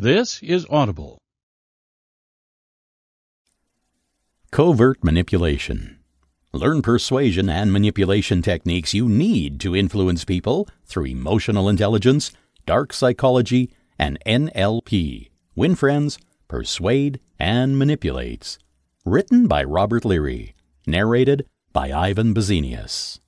This is Audible. Covert manipulation. Learn persuasion and manipulation techniques you need to influence people through emotional intelligence, dark psychology, and NLP. Win friends, persuade, and manipulates. Written by Robert Leary. Narrated by Ivan Bazinius.